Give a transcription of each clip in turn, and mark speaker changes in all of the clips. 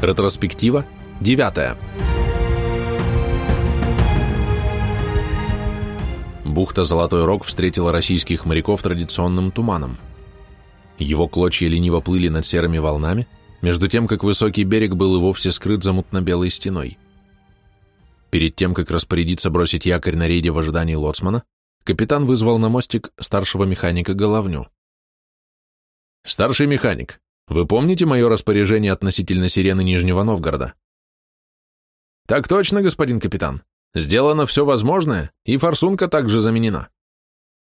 Speaker 1: Ретроспектива, 9. Бухта Золотой Рог встретила российских моряков традиционным туманом. Его клочья лениво плыли над серыми волнами, между тем, как высокий берег был и вовсе скрыт за мутно-белой стеной. Перед тем, как распорядиться бросить якорь на рейде в ожидании лоцмана, капитан вызвал на мостик старшего механика Головню. «Старший механик, вы помните мое распоряжение относительно сирены Нижнего Новгорода?» «Так точно, господин капитан. Сделано все возможное, и форсунка также заменена.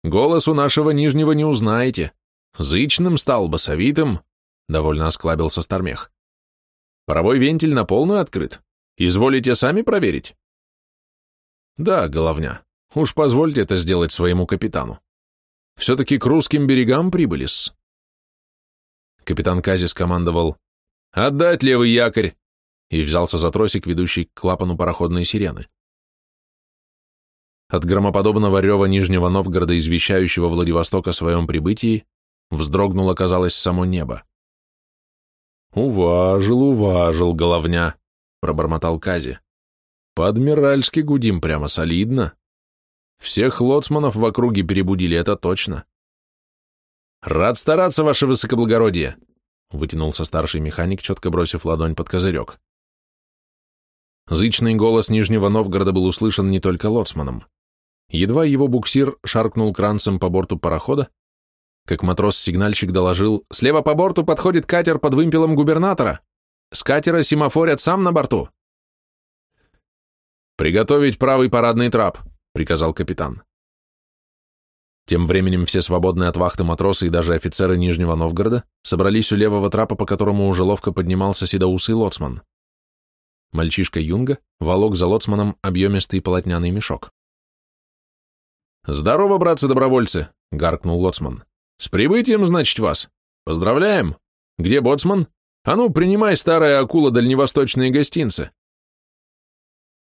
Speaker 1: Голос у нашего Нижнего не узнаете. Зычным стал, басовитым», — довольно осклабился Стармех. «Паровой вентиль на полную открыт. Изволите сами проверить?» «Да, головня. Уж позвольте это сделать своему капитану. Все-таки к русским берегам прибыли-с». Капитан Кази скомандовал «Отдать левый якорь!» и взялся за тросик, ведущий к клапану пароходной сирены. От громоподобного рева Нижнего Новгорода, извещающего Владивосток о своем прибытии, вздрогнуло, казалось, само небо. «Уважил, уважил, головня!» — пробормотал Кази. «По-адмиральски гудим прямо солидно. Всех лоцманов в округе перебудили, это точно. «Рад стараться, ваше высокоблагородие!» — вытянулся старший механик, четко бросив ладонь под козырек. Зычный голос Нижнего Новгорода был услышан не только лоцманом. Едва его буксир шаркнул кранцем по борту парохода, как матрос-сигнальщик доложил, «Слева по борту подходит катер под вымпелом губернатора. С катера семафорят сам на борту». «Приготовить правый парадный трап», — приказал капитан. Тем временем все свободные от вахты матросы и даже офицеры Нижнего Новгорода собрались у левого трапа, по которому уже ловко поднимался седоусый лоцман. Мальчишка Юнга волок за лоцманом объемистый полотняный мешок. «Здорово, братцы-добровольцы!» — гаркнул лоцман. «С прибытием, значит, вас! Поздравляем! Где боцман? А ну, принимай, старая акула, дальневосточные гостинцы!»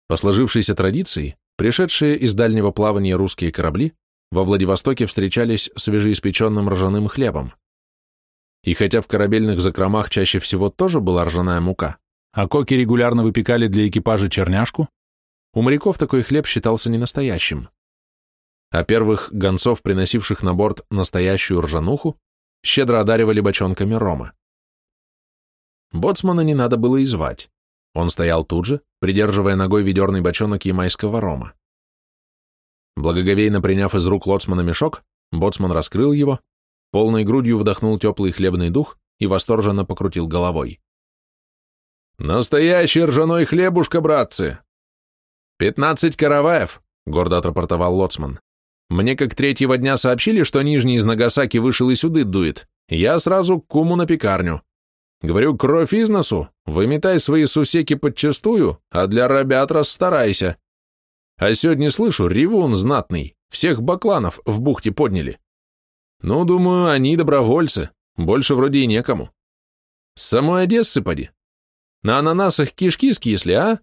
Speaker 1: По сложившейся традиции, пришедшие из дальнего плавания русские корабли во Владивостоке встречались свежеиспеченным ржаным хлебом. И хотя в корабельных закромах чаще всего тоже была ржаная мука, а коки регулярно выпекали для экипажа черняшку, у моряков такой хлеб считался ненастоящим. А первых гонцов, приносивших на борт настоящую ржануху, щедро одаривали бочонками рома. Боцмана не надо было и звать. Он стоял тут же, придерживая ногой ведерный бочонок ямайского рома. Благоговейно приняв из рук лоцмана мешок, боцман раскрыл его, полной грудью вдохнул теплый хлебный дух и восторженно покрутил головой. «Настоящий ржаной хлебушка, братцы!» «Пятнадцать караваев», — гордо отрапортовал лоцман. «Мне как третьего дня сообщили, что Нижний из Нагасаки вышел и сюды дует. Я сразу к куму на пекарню. Говорю, кровь из носу, выметай свои сусеки подчистую, а для ребят расстарайся. А сегодня слышу, ревун знатный, всех бакланов в бухте подняли. Ну, думаю, они добровольцы, больше вроде и некому. С самой Одессы поди. На ананасах кишки скисли, а?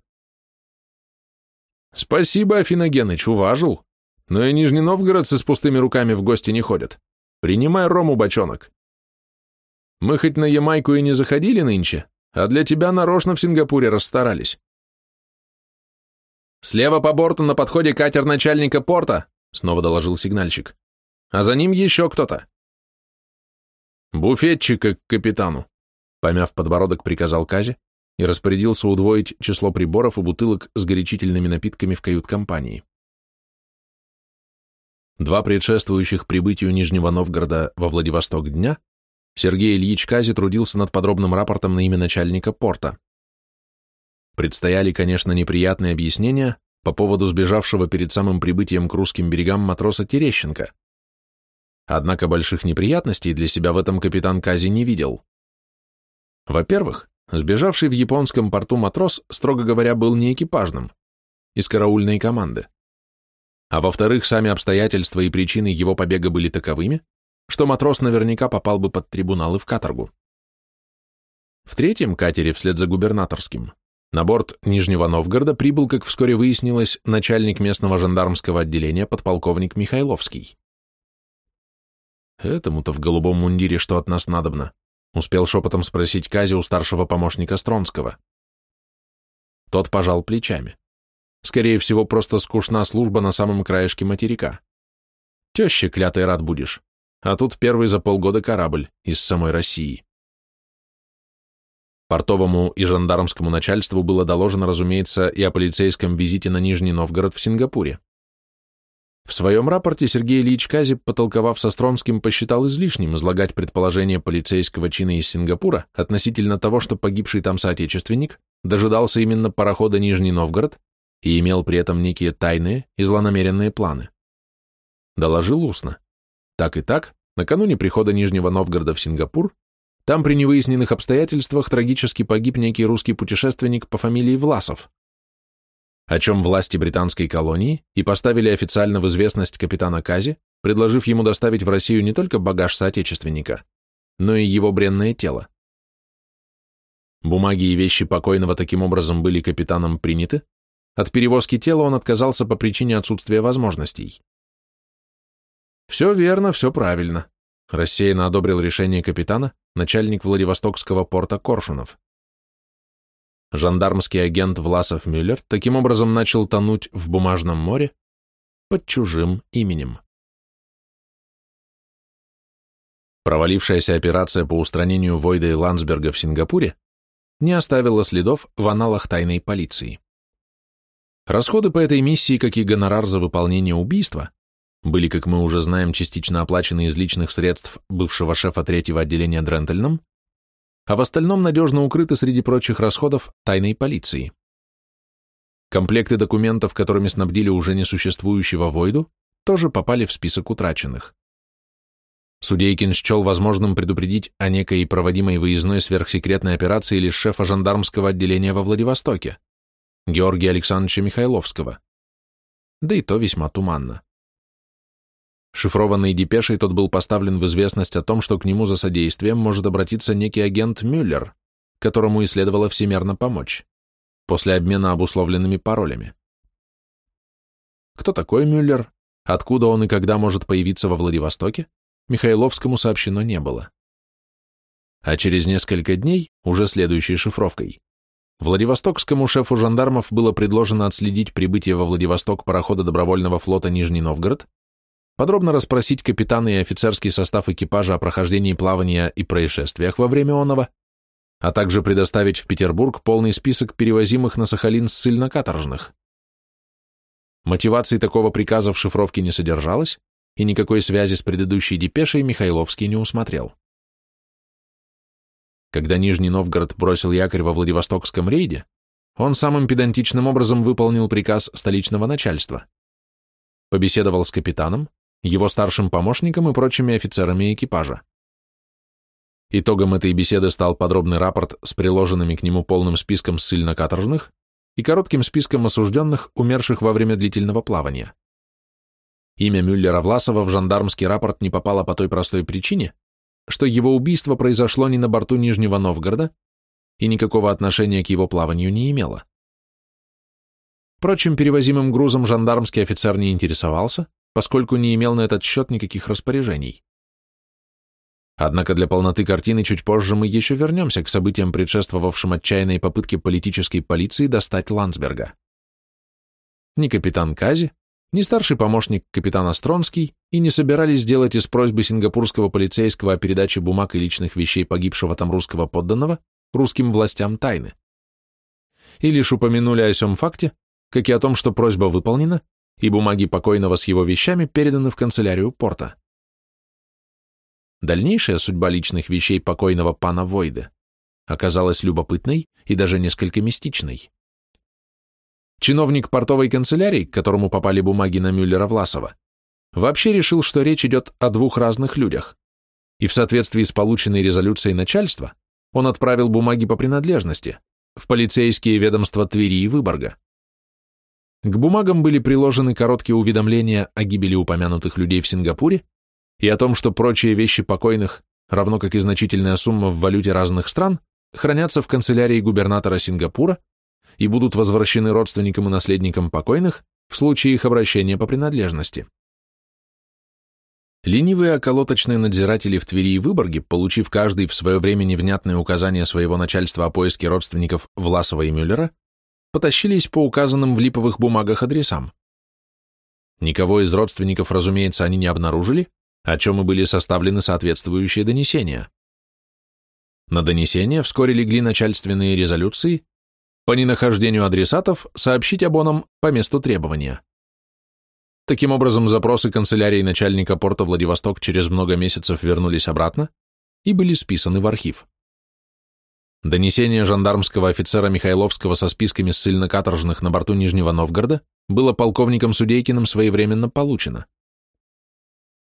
Speaker 1: Спасибо, Афиногеныч, уважил. Но и Нижний Новгородцы с пустыми руками в гости не ходят. Принимай рому, бочонок. Мы хоть на Ямайку и не заходили нынче, а для тебя нарочно в Сингапуре расстарались. «Слева по борту на подходе катер начальника порта», — снова доложил сигнальщик. «А за ним еще кто-то». «Буфетчика к капитану», — помяв подбородок, приказал Кази и распорядился удвоить число приборов и бутылок с горячительными напитками в кают-компании. Два предшествующих прибытию Нижнего Новгорода во Владивосток дня Сергей Ильич Кази трудился над подробным рапортом на имя начальника порта. Предстояли, конечно, неприятные объяснения по поводу сбежавшего перед самым прибытием к русским берегам матроса Терещенко. Однако больших неприятностей для себя в этом капитан Кази не видел. Во-первых, сбежавший в японском порту матрос, строго говоря, был не экипажным, из караульной команды. А во-вторых, сами обстоятельства и причины его побега были таковыми, что матрос наверняка попал бы под трибунал и в каторгу. В третьем катере, вслед за губернаторским, на борт Нижнего Новгорода прибыл, как вскоре выяснилось, начальник местного жандармского отделения подполковник Михайловский. «Этому-то в голубом мундире что от нас надобно?» — успел шепотом спросить Кази у старшего помощника Стронского. Тот пожал плечами. Скорее всего, просто скучна служба на самом краешке материка. Теще клятой рад будешь. А тут первый за полгода корабль из самой России. Портовому и жандармскому начальству было доложено, разумеется, и о полицейском визите на Нижний Новгород в Сингапуре. В своем рапорте Сергей Ильич Кази, потолковав со Стромским, посчитал излишним излагать предположение полицейского чина из Сингапура относительно того, что погибший там соотечественник дожидался именно парохода Нижний Новгород и имел при этом некие тайные и злонамеренные планы. Доложил устно. Так и так, накануне прихода Нижнего Новгорода в Сингапур, там при невыясненных обстоятельствах трагически погиб некий русский путешественник по фамилии Власов, о чем власти британской колонии и поставили официально в известность капитана Кази, предложив ему доставить в Россию не только багаж соотечественника, но и его бренное тело. Бумаги и вещи покойного таким образом были капитаном приняты, от перевозки тела он отказался по причине отсутствия возможностей. Все верно, все правильно. Рассеянно одобрил решение капитана, начальник Владивостокского порта Коршунов. Жандармский агент Власов Мюллер таким образом начал тонуть в бумажном море под чужим именем. Провалившаяся операция по устранению Войда и Ландсберга в Сингапуре не оставила следов в аналах тайной полиции. Расходы по этой миссии, как и гонорар за выполнение убийства, были, как мы уже знаем, частично оплачены из личных средств бывшего шефа третьего отделения Дрентельном, а в остальном надежно укрыты среди прочих расходов тайной полиции. Комплекты документов, которыми снабдили уже несуществующего Войду, тоже попали в список утраченных. Судейкин счел возможным предупредить о некой проводимой выездной сверхсекретной операции лишь шефа жандармского отделения во Владивостоке, Георгия Александровича Михайловского. Да и то весьма туманно. Шифрованной депешей тот был поставлен в известность о том, что к нему за содействием может обратиться некий агент Мюллер, которому и следовало всемерно помочь, после обмена обусловленными паролями. Кто такой Мюллер, откуда он и когда может появиться во Владивостоке, Михайловскому сообщено не было. А через несколько дней, уже следующей шифровкой, Владивостокскому шефу жандармов было предложено отследить прибытие во Владивосток парохода добровольного флота Нижний Новгород подробно расспросить капитана и офицерский состав экипажа о прохождении плавания и происшествиях во время оного, а также предоставить в Петербург полный список перевозимых на Сахалин ссыльно-каторжных. Мотивации такого приказа в шифровке не содержалось, и никакой связи с предыдущей депешей Михайловский не усмотрел. Когда Нижний Новгород бросил якорь во Владивостокском рейде, он самым педантичным образом выполнил приказ столичного начальства. Побеседовал с капитаном, его старшим помощником и прочими офицерами экипажа. Итогом этой беседы стал подробный рапорт с приложенными к нему полным списком ссыльно-каторжных и коротким списком осужденных, умерших во время длительного плавания. Имя Мюллера-Власова в жандармский рапорт не попало по той простой причине, что его убийство произошло не на борту Нижнего Новгорода и никакого отношения к его плаванию не имело. Впрочем, перевозимым грузом жандармский офицер не интересовался, поскольку не имел на этот счет никаких распоряжений. Однако для полноты картины чуть позже мы еще вернемся к событиям, предшествовавшим отчаянной попытке политической полиции достать Ландсберга. Ни капитан Кази, ни старший помощник капитана Стронский и не собирались сделать из просьбы сингапурского полицейского о передаче бумаг и личных вещей погибшего там русского подданного русским властям тайны. И лишь упомянули о сём факте, как и о том, что просьба выполнена, и бумаги покойного с его вещами переданы в канцелярию порта. Дальнейшая судьба личных вещей покойного пана Войда оказалась любопытной и даже несколько мистичной. Чиновник портовой канцелярии, к которому попали бумаги на Мюллера-Власова, вообще решил, что речь идет о двух разных людях, и в соответствии с полученной резолюцией начальства он отправил бумаги по принадлежности в полицейские ведомства Твери и Выборга. К бумагам были приложены короткие уведомления о гибели упомянутых людей в Сингапуре и о том, что прочие вещи покойных, равно как и значительная сумма в валюте разных стран, хранятся в канцелярии губернатора Сингапура и будут возвращены родственникам и наследникам покойных в случае их обращения по принадлежности. Ленивые околоточные надзиратели в Твери и Выборге, получив каждый в свое время невнятные указания своего начальства о поиске родственников Власова и Мюллера, потащились по указанным в липовых бумагах адресам. Никого из родственников, разумеется, они не обнаружили, о чем и были составлены соответствующие донесения. На донесение вскоре легли начальственные резолюции по ненахождению адресатов сообщить абонам по месту требования. Таким образом, запросы канцелярии начальника порта Владивосток через много месяцев вернулись обратно и были списаны в архив. Донесение жандармского офицера Михайловского со списками ссыльно-каторжных на борту Нижнего Новгорода было полковником Судейкиным своевременно получено.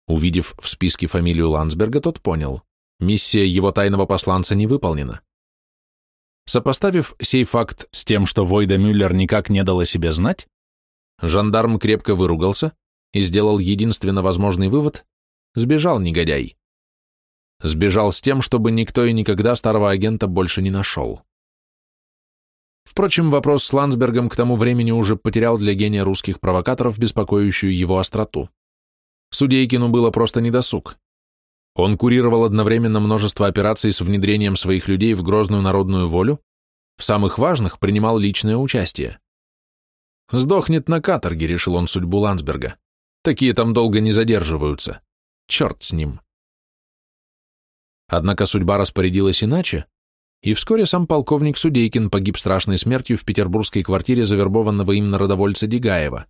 Speaker 1: Увидев в списке фамилию Ландсберга, тот понял, миссия его тайного посланца не выполнена. Сопоставив сей факт с тем, что Войда Мюллер никак не дал о себе знать, жандарм крепко выругался и сделал единственно возможный вывод – сбежал негодяй. Сбежал с тем, чтобы никто и никогда старого агента больше не нашел. Впрочем, вопрос с Ландсбергом к тому времени уже потерял для гения русских провокаторов беспокоящую его остроту. Судейкину было просто недосуг. Он курировал одновременно множество операций с внедрением своих людей в грозную народную волю, в самых важных принимал личное участие. «Сдохнет на каторге», — решил он судьбу Ландсберга. «Такие там долго не задерживаются. Черт с ним». Однако судьба распорядилась иначе, и вскоре сам полковник Судейкин погиб страшной смертью в петербургской квартире завербованного им народовольца Дегаева.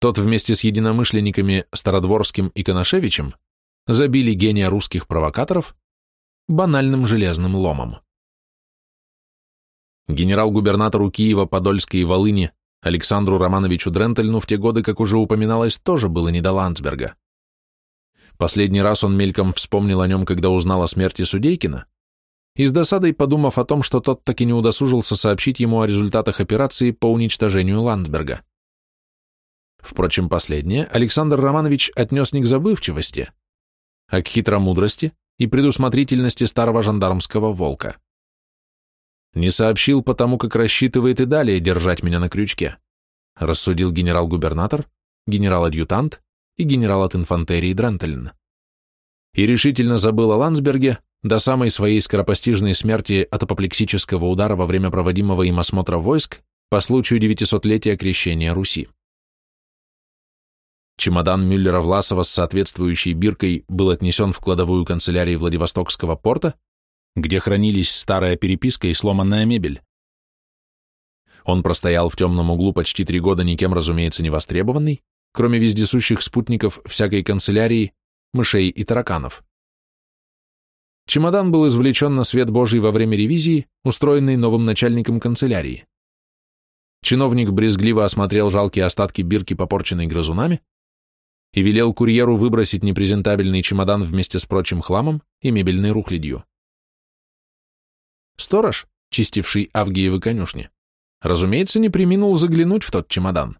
Speaker 1: Тот вместе с единомышленниками Стародворским и Коношевичем забили гения русских провокаторов банальным железным ломом. Генерал-губернатору Киева, Подольской и Волыни Александру Романовичу Дрентельну в те годы, как уже упоминалось, тоже было не до Ландсберга. Последний раз он мельком вспомнил о нем, когда узнал о смерти Судейкина, и с досадой подумав о том, что тот таки не удосужился сообщить ему о результатах операции по уничтожению Ландсберга. Впрочем, последнее Александр Романович отнес не к забывчивости, а к хитромудрости и предусмотрительности старого жандармского волка. Не сообщил потому, как рассчитывает и далее держать меня на крючке, рассудил генерал-губернатор, генерал-адъютант и генерал от инфантерии Дрентельн. И решительно забыл о Ландсберге до самой своей скоропостижной смерти от апоплексического удара во время проводимого им осмотра войск по случаю 900-летия крещения Руси. Чемодан Мюллера-Власова с соответствующей биркой был отнесен в кладовую канцелярии Владивостокского порта, где хранились старая переписка и сломанная мебель. Он простоял в темном углу почти три года, никем, разумеется, не востребованный, кроме вездесущих спутников всякой канцелярии, мышей и тараканов. Чемодан был извлечен на свет Божий во время ревизии, устроенной новым начальником канцелярии. Чиновник брезгливо осмотрел жалкие остатки бирки, попорченной грызунами, и велел курьеру выбросить непрезентабельный чемодан вместе с прочим хламом и мебельной рухлядью. Сторож, чистивший Авгиевы конюшни, разумеется, не приминул заглянуть в тот чемодан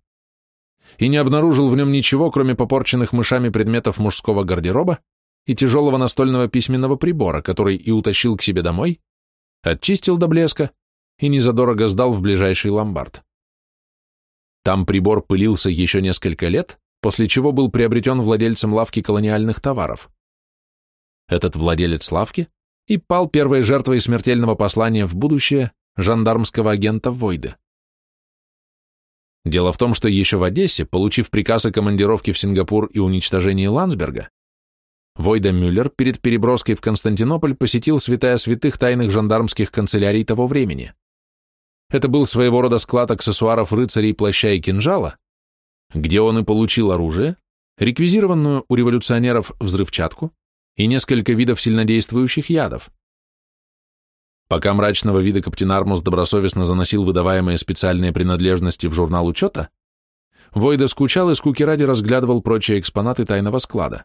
Speaker 1: и не обнаружил в нем ничего, кроме попорченных мышами предметов мужского гардероба и тяжелого настольного письменного прибора, который и утащил к себе домой, очистил до блеска и незадорого сдал в ближайший ломбард. Там прибор пылился еще несколько лет, после чего был приобретен владельцем лавки колониальных товаров. Этот владелец лавки и пал первой жертвой смертельного послания в будущее жандармского агента Войда. Дело в том, что еще в Одессе, получив приказ о командировке в Сингапур и уничтожении Ландсберга, Войда Мюллер перед переброской в Константинополь посетил святая святых тайных жандармских канцелярий того времени. Это был своего рода склад аксессуаров рыцарей, плаща и кинжала, где он и получил оружие, реквизированную у революционеров взрывчатку и несколько видов сильнодействующих ядов. Пока мрачного вида каптен Армус добросовестно заносил выдаваемые специальные принадлежности в журнал учета, Войда скучал и скуки ради разглядывал прочие экспонаты тайного склада.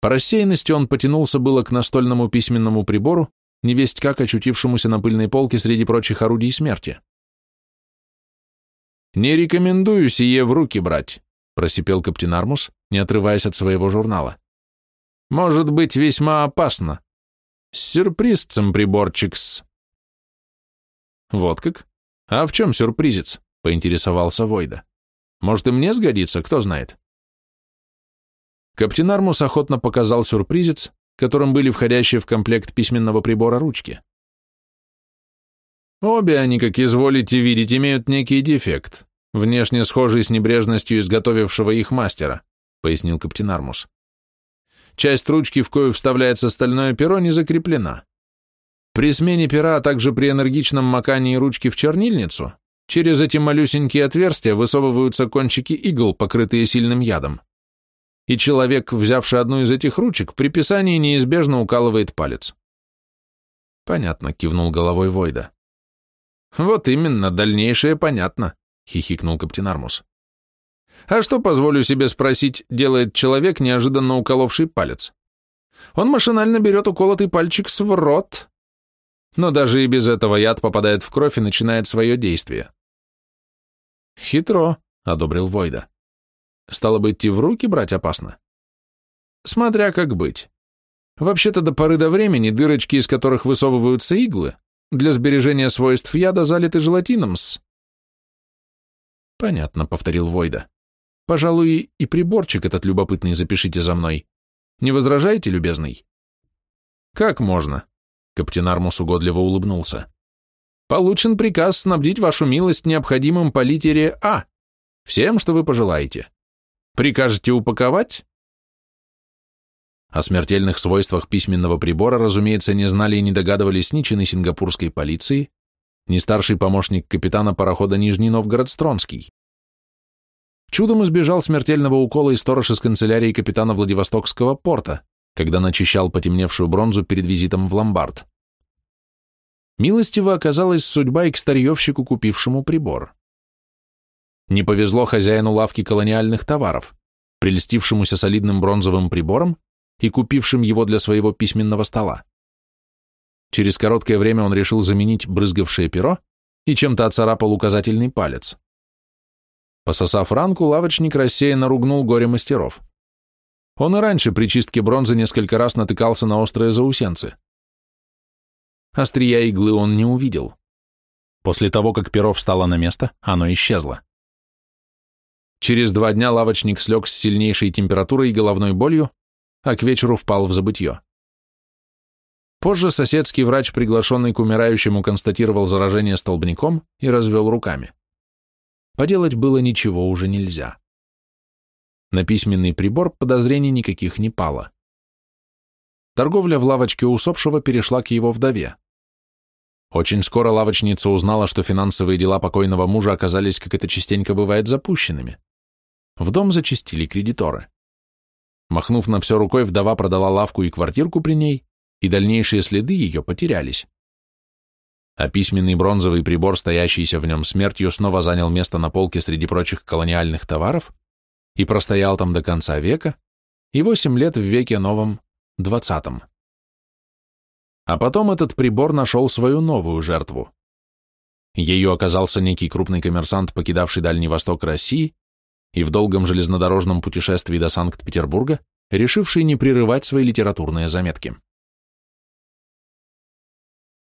Speaker 1: По рассеянности он потянулся было к настольному письменному прибору, невесть как очутившемуся на пыльной полке среди прочих орудий смерти. «Не рекомендую сие в руки брать», — просипел каптен Армус, не отрываясь от своего журнала. «Может быть весьма опасно. Сюрпризцем приборчик-с». «Вот как? А в чем сюрпризец?» — поинтересовался Войда. «Может, и мне сгодится, кто знает?» Каптен Армус охотно показал сюрпризец, которым были входящие в комплект письменного прибора ручки. Обе они, как изволите видеть, имеют некий дефект, внешне схожий с небрежностью изготовившего их мастера, пояснил капитан Армус. Часть ручки, в кою вставляется стальное перо, не закреплена. При смене пера, а также при энергичном макании ручки в чернильницу, через эти малюсенькие отверстия высовываются кончики игл, покрытые сильным ядом. И человек, взявший одну из этих ручек, при писании неизбежно укалывает палец. Понятно, кивнул головой Войда. Вот именно, дальнейшее понятно, хихикнул капитан Армус. А что, позволю себе спросить, делает человек, неожиданно уколовший палец? Он машинально берет уколотый пальчик в рот, но даже и без этого яд попадает в кровь и начинает свое действие. «Хитро», — одобрил Войда. «Стало быть, и в руки брать опасно?» «Смотря как быть. Вообще-то до поры до времени дырочки, из которых высовываются иглы, для сбережения свойств яда залиты желатином-с». «Понятно», — повторил Войда. «Пожалуй, и приборчик этот любопытный запишите за мной. Не возражаете, любезный?» «Как можно?» Каптен Армус угодливо улыбнулся. «Получен приказ снабдить вашу милость необходимым по литере А. Всем, что вы пожелаете. Прикажете упаковать?» О смертельных свойствах письменного прибора, разумеется, не знали и не догадывались ни чины сингапурской полиции, ни старший помощник капитана парохода Нижний Новгород Стронский. Чудом избежал смертельного укола и сторож из канцелярии капитана Владивостокского порта, когда начищал потемневшую бронзу перед визитом в ломбард. Милостиво оказалась судьба и к старьевщику, купившему прибор. Не повезло хозяину лавки колониальных товаров, прельстившемуся солидным бронзовым прибором и купившим его для своего письменного стола. Через короткое время он решил заменить брызгавшее перо и чем-то оцарапал указательный палец. Пососав ранку, лавочник рассеянно ругнул горе мастеров. Он и раньше при чистке бронзы несколько раз натыкался на острые заусенцы. Острия иглы он не увидел. После того, как перо встало на место, оно исчезло. Через два дня лавочник слег с сильнейшей температурой и головной болью, а к вечеру впал в забытье. Позже соседский врач, приглашенный к умирающему, констатировал заражение столбняком и развел руками. Поделать было ничего уже нельзя. На письменный прибор подозрений никаких не пало. Торговля в лавочке усопшего перешла к его вдове. Очень скоро лавочница узнала, что финансовые дела покойного мужа оказались, как это частенько бывает, запущенными. В дом зачастили кредиторы. Махнув на все рукой, вдова продала лавку и квартирку при ней, и дальнейшие следы ее потерялись. А письменный бронзовый прибор, стоящийся в нем смертью, снова занял место на полке среди прочих колониальных товаров, и простоял там до конца века, и восемь лет в веке новом, двадцатом. А потом этот прибор нашел свою новую жертву. Ее оказался некий крупный коммерсант, покидавший Дальний Восток России и в долгом железнодорожном путешествии до Санкт-Петербурга, решивший не прерывать свои литературные заметки.